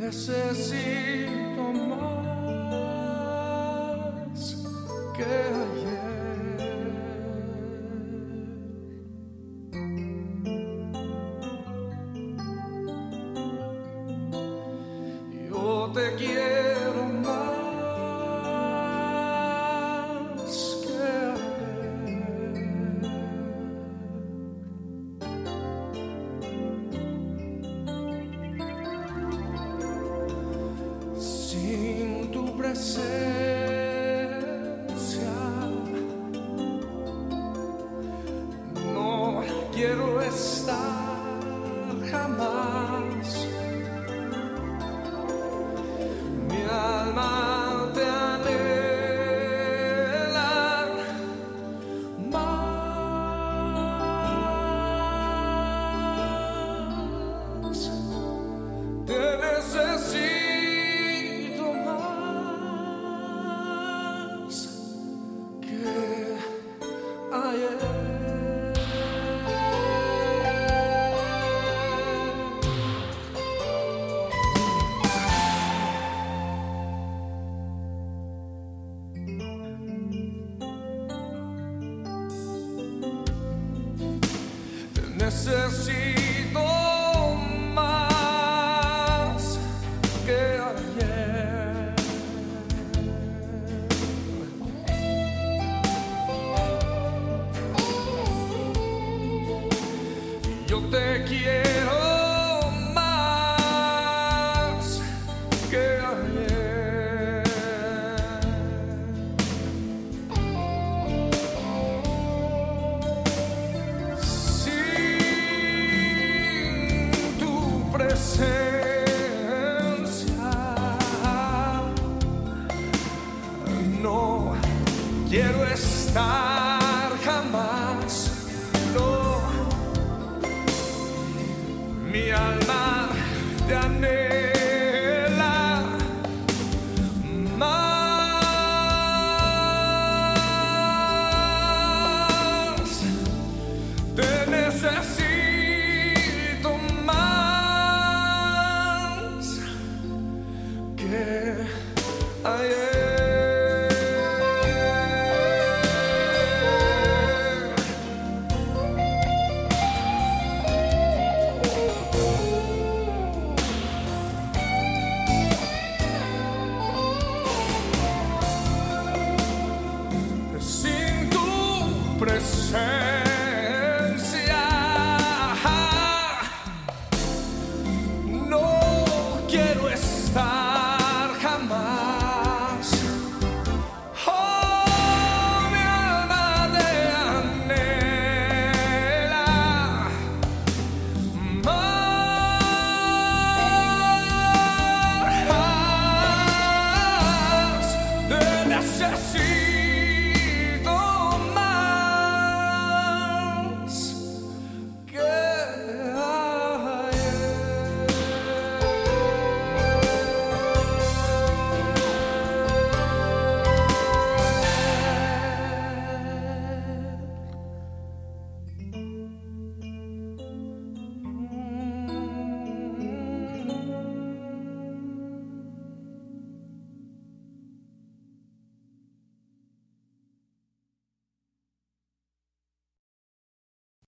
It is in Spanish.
necesito más que ayer. Yo te quiero presencia. No quiero estar Te quiero estar jamás. No, mi alma presente.